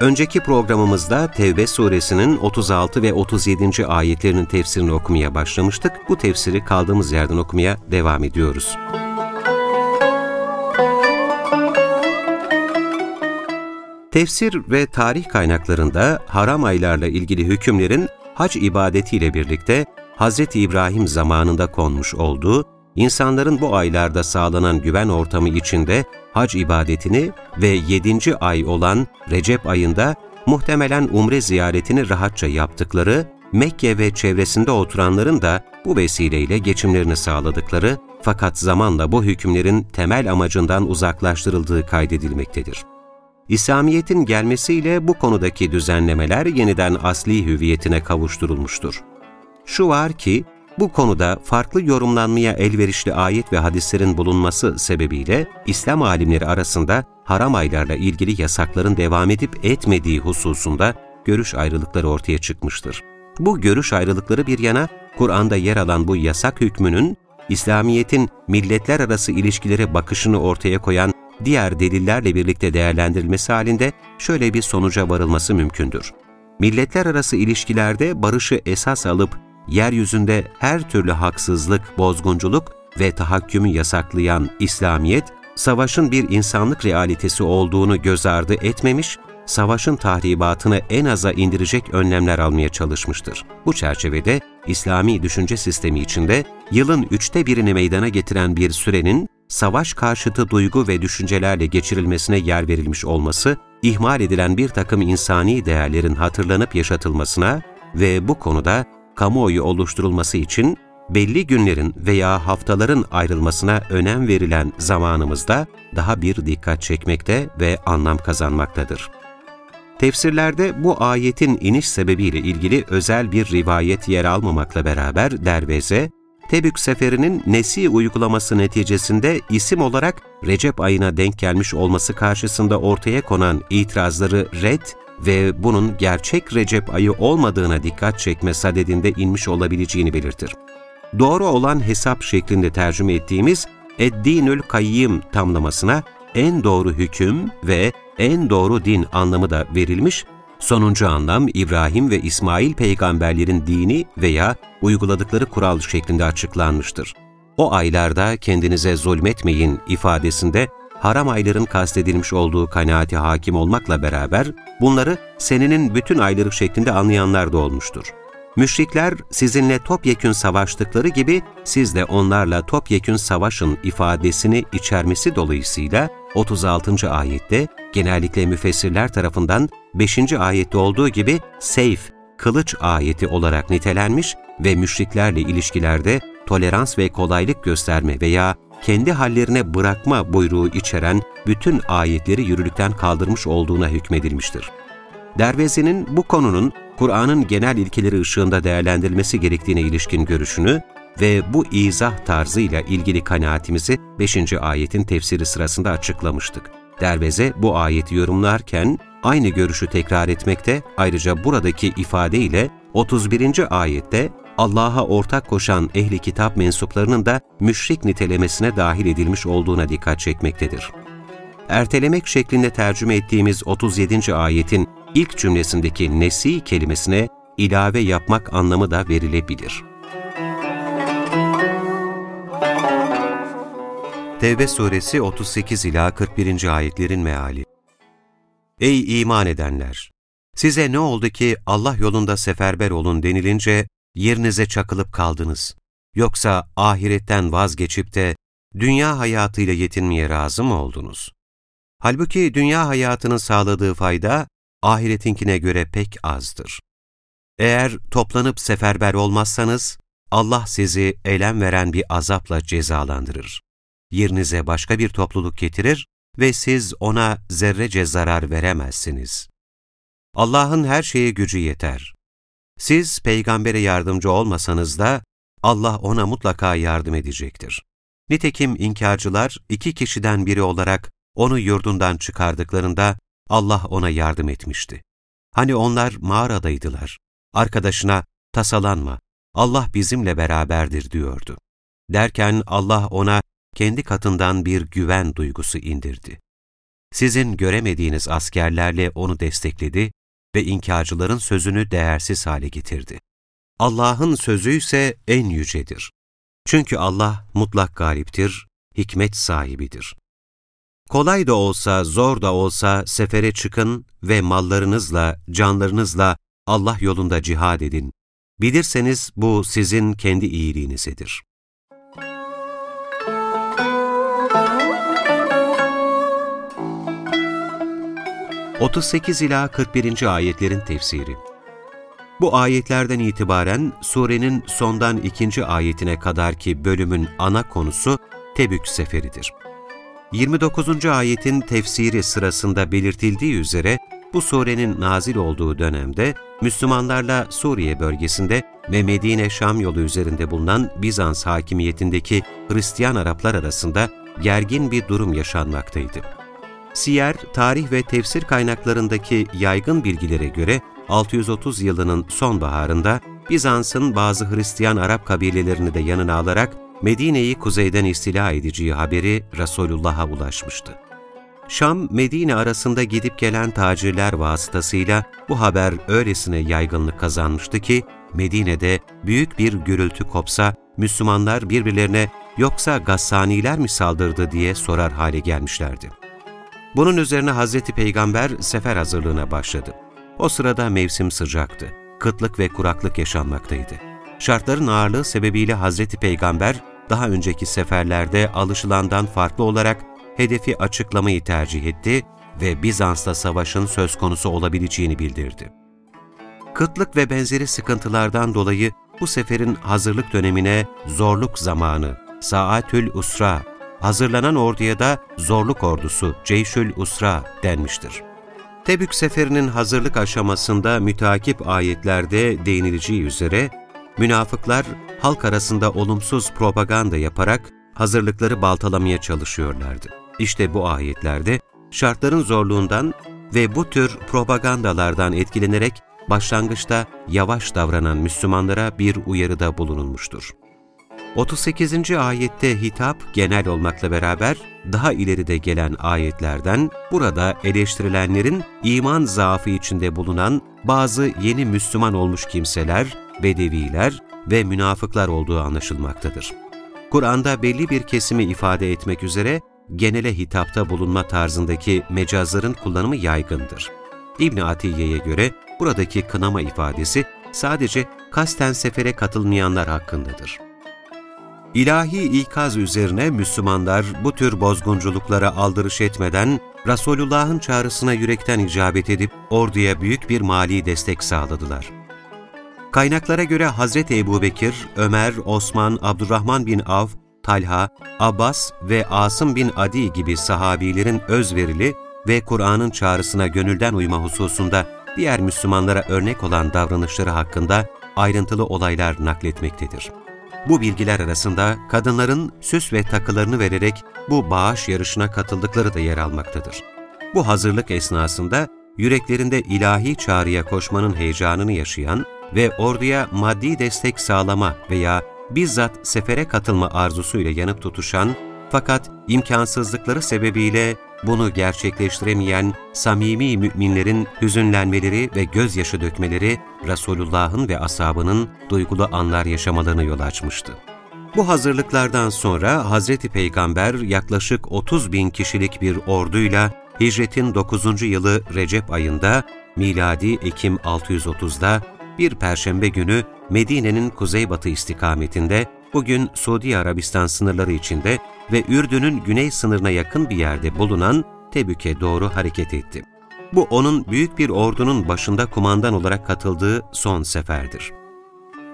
Önceki programımızda Tevbe suresinin 36 ve 37. ayetlerinin tefsirini okumaya başlamıştık. Bu tefsiri kaldığımız yerden okumaya devam ediyoruz. Tefsir ve tarih kaynaklarında haram aylarla ilgili hükümlerin hac ibadetiyle birlikte Hz. İbrahim zamanında konmuş olduğu, insanların bu aylarda sağlanan güven ortamı içinde hac ibadetini ve 7. ay olan Recep ayında muhtemelen umre ziyaretini rahatça yaptıkları, Mekke ve çevresinde oturanların da bu vesileyle geçimlerini sağladıkları fakat zamanla bu hükümlerin temel amacından uzaklaştırıldığı kaydedilmektedir. İslamiyet'in gelmesiyle bu konudaki düzenlemeler yeniden asli hüviyetine kavuşturulmuştur. Şu var ki, bu konuda farklı yorumlanmaya elverişli ayet ve hadislerin bulunması sebebiyle İslam alimleri arasında haram aylarla ilgili yasakların devam edip etmediği hususunda görüş ayrılıkları ortaya çıkmıştır. Bu görüş ayrılıkları bir yana, Kur'an'da yer alan bu yasak hükmünün, İslamiyet'in milletler arası ilişkilere bakışını ortaya koyan diğer delillerle birlikte değerlendirilmesi halinde şöyle bir sonuca varılması mümkündür. Milletler arası ilişkilerde barışı esas alıp yeryüzünde her türlü haksızlık, bozgunculuk ve tahakkümü yasaklayan İslamiyet, savaşın bir insanlık realitesi olduğunu göz ardı etmemiş, savaşın tahribatını en aza indirecek önlemler almaya çalışmıştır. Bu çerçevede İslami düşünce sistemi içinde yılın üçte birini meydana getiren bir sürenin savaş karşıtı duygu ve düşüncelerle geçirilmesine yer verilmiş olması, ihmal edilen bir takım insani değerlerin hatırlanıp yaşatılmasına ve bu konuda kamuoyu oluşturulması için belli günlerin veya haftaların ayrılmasına önem verilen zamanımızda daha bir dikkat çekmekte ve anlam kazanmaktadır. Tefsirlerde bu ayetin iniş sebebiyle ilgili özel bir rivayet yer almamakla beraber derveze, Tebük seferinin Nesi uygulaması neticesinde isim olarak Recep ayına denk gelmiş olması karşısında ortaya konan itirazları red ve bunun gerçek Recep ayı olmadığına dikkat çekme sadedinde inmiş olabileceğini belirtir. Doğru olan hesap şeklinde tercüme ettiğimiz Eddinül Kayyim tamlamasına en doğru hüküm ve en doğru din anlamı da verilmiş, sonuncu anlam İbrahim ve İsmail peygamberlerin dini veya uyguladıkları kural şeklinde açıklanmıştır. O aylarda kendinize zulmetmeyin ifadesinde haram ayların kastedilmiş olduğu kanaati hakim olmakla beraber bunları senenin bütün ayları şeklinde anlayanlar da olmuştur. Müşrikler sizinle topyekün savaştıkları gibi siz de onlarla topyekün savaşın ifadesini içermesi dolayısıyla 36. ayette genellikle müfessirler tarafından 5. ayette olduğu gibi seyf, kılıç ayeti olarak nitelenmiş ve müşriklerle ilişkilerde tolerans ve kolaylık gösterme veya kendi hallerine bırakma buyruğu içeren bütün ayetleri yürürlükten kaldırmış olduğuna hükmedilmiştir. Dervezi'nin bu konunun Kur'an'ın genel ilkeleri ışığında değerlendirilmesi gerektiğine ilişkin görüşünü ve bu izah tarzıyla ilgili kanaatimizi 5. ayetin tefsiri sırasında açıklamıştık. Derveze bu ayeti yorumlarken aynı görüşü tekrar etmekte, ayrıca buradaki ifadeyle 31. ayette Allah'a ortak koşan ehli kitap mensuplarının da müşrik nitelemesine dahil edilmiş olduğuna dikkat çekmektedir. Ertelemek şeklinde tercüme ettiğimiz 37. ayetin ilk cümlesindeki nesi kelimesine ilave yapmak anlamı da verilebilir. Tevbe suresi 38 ila 41. ayetlerin meali. Ey iman edenler! Size ne oldu ki Allah yolunda seferber olun denilince yerinize çakılıp kaldınız. Yoksa ahiretten vazgeçip de dünya hayatıyla yetinmeye razı mı oldunuz? Halbuki dünya hayatının sağladığı fayda ahiretinkine göre pek azdır. Eğer toplanıp seferber olmazsanız, Allah sizi elem veren bir azapla cezalandırır. Yerinize başka bir topluluk getirir ve siz ona zerrece zarar veremezsiniz. Allah'ın her şeye gücü yeter. Siz peygambere yardımcı olmasanız da Allah ona mutlaka yardım edecektir. Nitekim inkarcılar iki kişiden biri olarak onu yurdundan çıkardıklarında Allah ona yardım etmişti. Hani onlar mağaradaydılar. Arkadaşına tasalanma, Allah bizimle beraberdir diyordu. Derken Allah ona kendi katından bir güven duygusu indirdi. Sizin göremediğiniz askerlerle onu destekledi ve inkarcıların sözünü değersiz hale getirdi. Allah'ın sözü ise en yücedir. Çünkü Allah mutlak galiptir, hikmet sahibidir. Kolay da olsa, zor da olsa sefere çıkın ve mallarınızla, canlarınızla Allah yolunda cihad edin. Bilirseniz bu sizin kendi iyiliğinizedir. 38 ila 41. ayetlerin tefsiri. Bu ayetlerden itibaren surenin sondan ikinci ayetine kadarki bölümün ana konusu Tebük seferidir. 29. ayetin tefsiri sırasında belirtildiği üzere bu surenin nazil olduğu dönemde Müslümanlarla Suriye bölgesinde ve Medine-Şam yolu üzerinde bulunan Bizans hakimiyetindeki Hristiyan Araplar arasında gergin bir durum yaşanmaktaydı. Siyer, tarih ve tefsir kaynaklarındaki yaygın bilgilere göre 630 yılının sonbaharında Bizans'ın bazı Hristiyan Arap kabilelerini de yanına alarak Medine'yi kuzeyden istila edeceği haberi Resulullah'a ulaşmıştı. Şam, Medine arasında gidip gelen tacirler vasıtasıyla bu haber öylesine yaygınlık kazanmıştı ki, Medine'de büyük bir gürültü kopsa, Müslümanlar birbirlerine yoksa Gassaniler mi saldırdı diye sorar hale gelmişlerdi. Bunun üzerine Hazreti Peygamber sefer hazırlığına başladı. O sırada mevsim sıcaktı. Kıtlık ve kuraklık yaşanmaktaydı. Şartların ağırlığı sebebiyle Hazreti Peygamber daha önceki seferlerde alışılandan farklı olarak hedefi açıklamayı tercih etti ve Bizans'ta savaşın söz konusu olabileceğini bildirdi. Kıtlık ve benzeri sıkıntılardan dolayı bu seferin hazırlık dönemine zorluk zamanı, Saatül Usra hazırlanan orduya da zorluk ordusu Ceyşül Usra denmiştir. Tebük seferinin hazırlık aşamasında müteakip ayetlerde değinileceği üzere, münafıklar halk arasında olumsuz propaganda yaparak hazırlıkları baltalamaya çalışıyorlardı. İşte bu ayetlerde şartların zorluğundan ve bu tür propagandalardan etkilenerek başlangıçta yavaş davranan Müslümanlara bir uyarıda bulunulmuştur. 38. ayette hitap genel olmakla beraber daha ileride gelen ayetlerden burada eleştirilenlerin iman zaafı içinde bulunan bazı yeni Müslüman olmuş kimseler, bedeviler ve münafıklar olduğu anlaşılmaktadır. Kur'an'da belli bir kesimi ifade etmek üzere genele hitapta bulunma tarzındaki mecazların kullanımı yaygındır. İbn Atiye'ye göre buradaki kınama ifadesi sadece kasten sefere katılmayanlar hakkındadır. İlahi ikaz üzerine Müslümanlar bu tür bozgunculuklara aldırış etmeden Resulullah'ın çağrısına yürekten icabet edip orduya büyük bir mali destek sağladılar. Kaynaklara göre Hazreti Ebu Bekir, Ömer, Osman, Abdurrahman bin Av, Talha, Abbas ve Asım bin Adi gibi sahabilerin özverili ve Kur'an'ın çağrısına gönülden uyma hususunda diğer Müslümanlara örnek olan davranışları hakkında ayrıntılı olaylar nakletmektedir. Bu bilgiler arasında kadınların süs ve takılarını vererek bu bağış yarışına katıldıkları da yer almaktadır. Bu hazırlık esnasında yüreklerinde ilahi çağrıya koşmanın heyecanını yaşayan ve orduya maddi destek sağlama veya bizzat sefere katılma arzusuyla yanıp tutuşan fakat imkansızlıkları sebebiyle bunu gerçekleştiremeyen samimi müminlerin hüzünlenmeleri ve gözyaşı dökmeleri Resulullah'ın ve asabının duygulu anlar yaşamalarını yol açmıştı. Bu hazırlıklardan sonra Hazreti Peygamber yaklaşık 30 bin kişilik bir orduyla hicretin 9. yılı Recep ayında miladi Ekim 630'da bir perşembe günü Medine'nin kuzeybatı istikametinde bugün Suudi Arabistan sınırları içinde ve Ürdün'ün güney sınırına yakın bir yerde bulunan Tebük'e doğru hareket etti. Bu onun büyük bir ordunun başında kumandan olarak katıldığı son seferdir.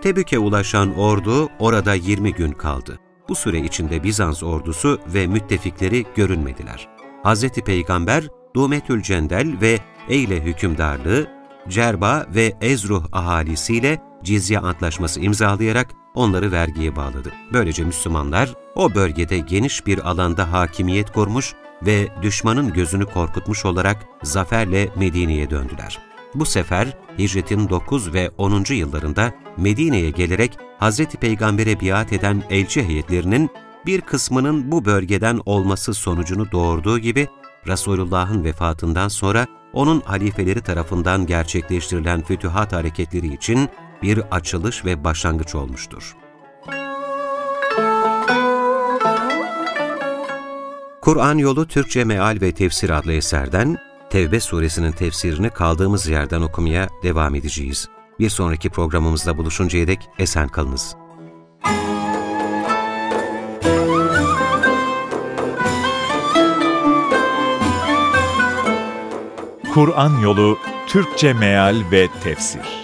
Tebük'e ulaşan ordu orada 20 gün kaldı. Bu süre içinde Bizans ordusu ve müttefikleri görünmediler. Hz. Peygamber Dumetül Cendel ve Eyle hükümdarlığı Cerba ve Ezruh ahalisiyle cizye antlaşması imzalayarak onları vergiye bağladı. Böylece Müslümanlar o bölgede geniş bir alanda hakimiyet kurmuş ve düşmanın gözünü korkutmuş olarak zaferle Medine'ye döndüler. Bu sefer hicretin 9 ve 10. yıllarında Medine'ye gelerek Hz. Peygamber'e biat eden elçi heyetlerinin bir kısmının bu bölgeden olması sonucunu doğurduğu gibi Resulullah'ın vefatından sonra onun halifeleri tarafından gerçekleştirilen fütühat hareketleri için bir açılış ve başlangıç olmuştur. Kur'an Yolu Türkçe Meal ve Tefsir adlı eserden Tevbe suresinin tefsirini kaldığımız yerden okumaya devam edeceğiz. Bir sonraki programımızda buluşuncaya dek esen kalınız. Kur'an Yolu Türkçe Meal ve Tefsir